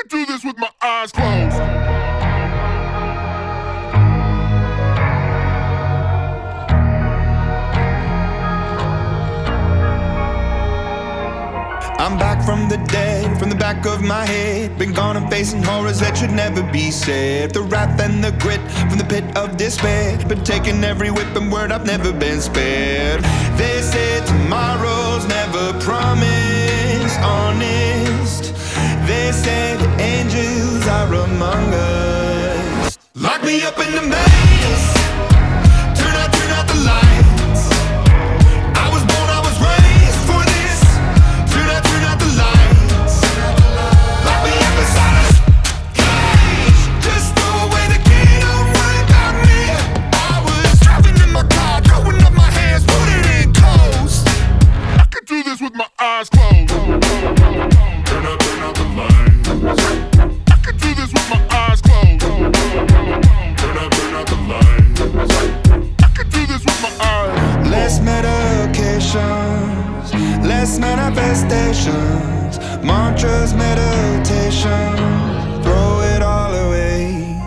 could do this with my eyes closed. I'm back from the dead, from the back of my head. Been gone and facing horrors that should never be said. The wrath and the grit from the pit of despair. Been taking every whip and word, I've never been spared. They say tomorrow's are among us. Lock me up in the maze. Turn out, turn out the lights. I was born, I was raised for this. Turn out, turn out the lights. Lock me up inside a cage. Just throw away the key, don't worry about me. I was driving in my car, throwing up my hands, putting in. I do this with my eyes closed. Medications, less manifestations, mantras, meditation. Throw it all away.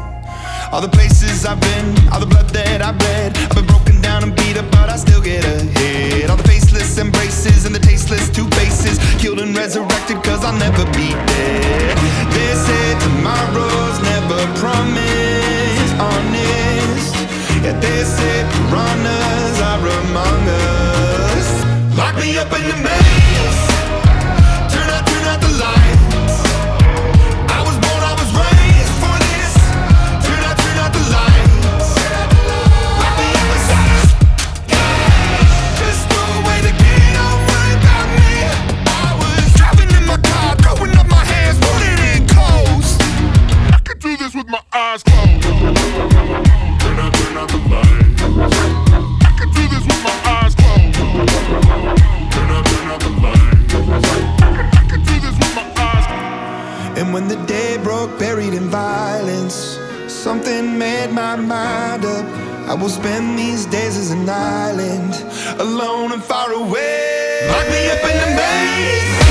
All the places I've been, all the blood that I've bled. I've been broken down and beat up, but I still get ahead. All the faceless embraces and the tasteless two faces. Killed and resurrected, cause I'll never be dead. They say tomorrow's never promised, up in the maze. Turn out, turn out the lights. When the day broke, buried in violence, something made my mind up. I will spend these days as an island, alone and far away. Lock me up in the maze.